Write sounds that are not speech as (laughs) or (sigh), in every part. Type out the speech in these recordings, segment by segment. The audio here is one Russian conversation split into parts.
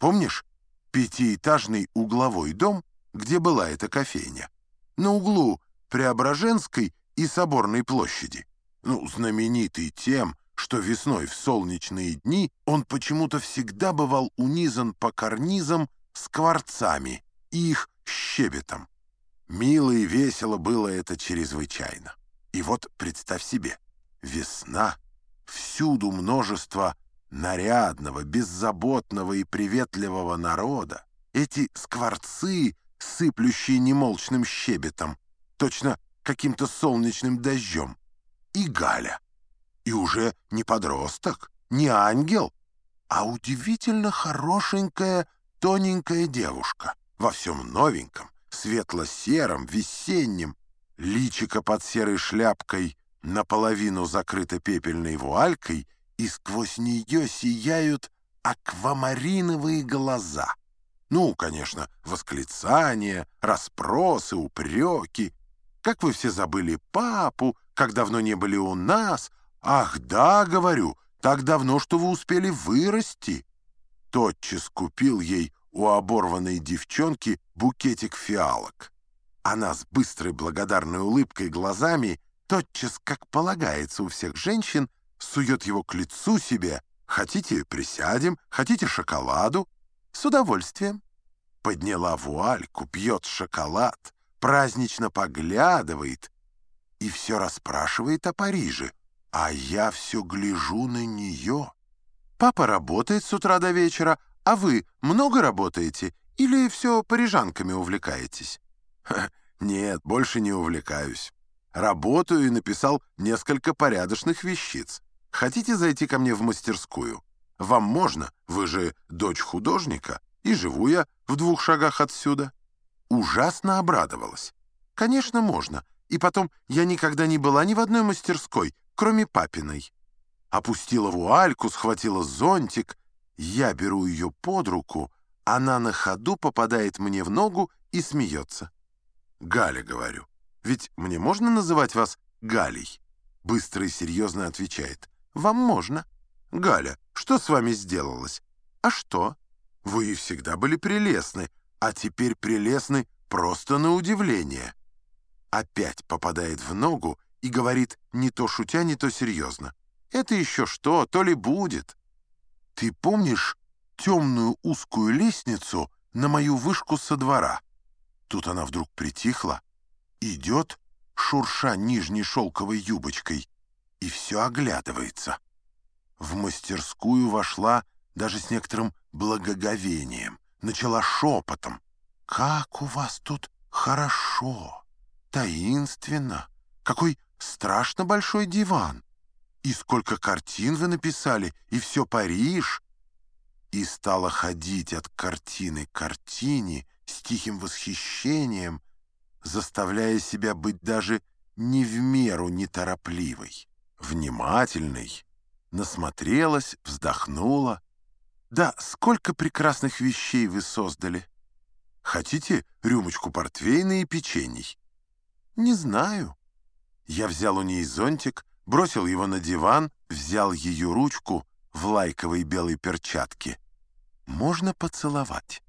Помнишь пятиэтажный угловой дом, где была эта кофейня? На углу Преображенской и Соборной площади. Ну, знаменитый тем, что весной в солнечные дни он почему-то всегда бывал унизан по карнизам скворцами и их щебетом. Мило и весело было это чрезвычайно. И вот представь себе, весна, всюду множество нарядного, беззаботного и приветливого народа, эти скворцы, сыплющие немолчным щебетом, точно каким-то солнечным дождем, и Галя. И уже не подросток, не ангел, а удивительно хорошенькая, тоненькая девушка во всем новеньком, светло-сером, весеннем, личико под серой шляпкой наполовину закрыто пепельной вуалькой, и сквозь нее сияют аквамариновые глаза. Ну, конечно, восклицания, расспросы, упреки. Как вы все забыли папу, как давно не были у нас? Ах, да, говорю, так давно, что вы успели вырасти. Тотчас купил ей у оборванной девчонки букетик фиалок. Она с быстрой благодарной улыбкой глазами тотчас, как полагается у всех женщин, сует его к лицу себе. Хотите, присядем, хотите шоколаду? С удовольствием. Подняла вуальку, пьет шоколад, празднично поглядывает и все расспрашивает о Париже. А я все гляжу на нее. Папа работает с утра до вечера, а вы много работаете или все парижанками увлекаетесь? (laughs) Нет, больше не увлекаюсь. Работаю и написал несколько порядочных вещиц. Хотите зайти ко мне в мастерскую? Вам можно, вы же дочь художника, и живу я в двух шагах отсюда. Ужасно обрадовалась. Конечно, можно. И потом, я никогда не была ни в одной мастерской, кроме папиной. Опустила вуальку, схватила зонтик. Я беру ее под руку, она на ходу попадает мне в ногу и смеется. «Галя, — говорю, — ведь мне можно называть вас Галей?» Быстро и серьезно отвечает. «Вам можно». «Галя, что с вами сделалось?» «А что?» «Вы всегда были прелестны, а теперь прелестны просто на удивление». Опять попадает в ногу и говорит не то шутя, не то серьезно. «Это еще что, то ли будет». «Ты помнишь темную узкую лестницу на мою вышку со двора?» Тут она вдруг притихла, идет, шурша нижней шелковой юбочкой, и все оглядывается. В мастерскую вошла даже с некоторым благоговением, начала шепотом. «Как у вас тут хорошо, таинственно, какой страшно большой диван, и сколько картин вы написали, и все Париж!» И стала ходить от картины к картине, с тихим восхищением, заставляя себя быть даже не в меру неторопливой, внимательной, насмотрелась, вздохнула. «Да, сколько прекрасных вещей вы создали! Хотите рюмочку портвейна и печений?» «Не знаю». Я взял у ней зонтик, бросил его на диван, взял ее ручку в лайковой белой перчатке. «Можно поцеловать?»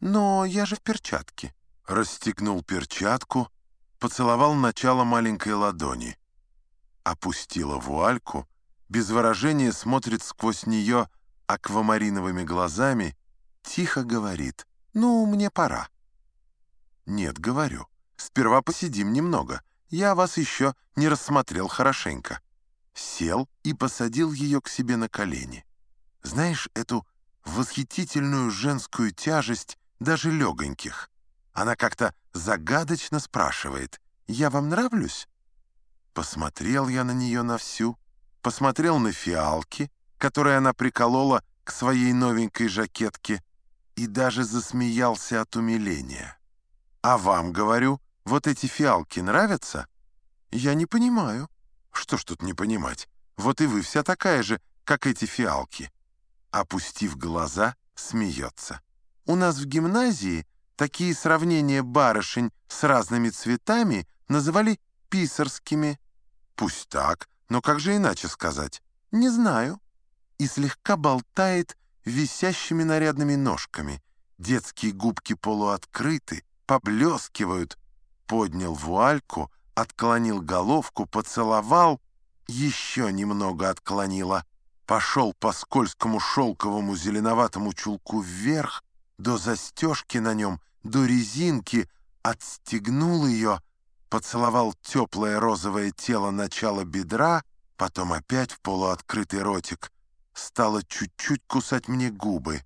«Но я же в перчатке». Расстегнул перчатку, поцеловал начало маленькой ладони. Опустила вуальку, без выражения смотрит сквозь нее аквамариновыми глазами, тихо говорит «Ну, мне пора». «Нет, говорю, сперва посидим немного, я вас еще не рассмотрел хорошенько». Сел и посадил ее к себе на колени. Знаешь, эту восхитительную женскую тяжесть даже легоньких. Она как-то загадочно спрашивает, «Я вам нравлюсь?» Посмотрел я на нее на всю, посмотрел на фиалки, которые она приколола к своей новенькой жакетке, и даже засмеялся от умиления. «А вам, говорю, вот эти фиалки нравятся?» «Я не понимаю». «Что ж тут не понимать? Вот и вы вся такая же, как эти фиалки». Опустив глаза, смеется. У нас в гимназии такие сравнения барышень с разными цветами называли писарскими. Пусть так, но как же иначе сказать? Не знаю. И слегка болтает висящими нарядными ножками. Детские губки полуоткрыты, поблескивают. Поднял вуальку, отклонил головку, поцеловал, еще немного отклонила. Пошел по скользкому шелковому зеленоватому чулку вверх, до застежки на нем, до резинки, отстегнул ее, поцеловал теплое розовое тело начала бедра, потом опять в полуоткрытый ротик. Стала чуть-чуть кусать мне губы.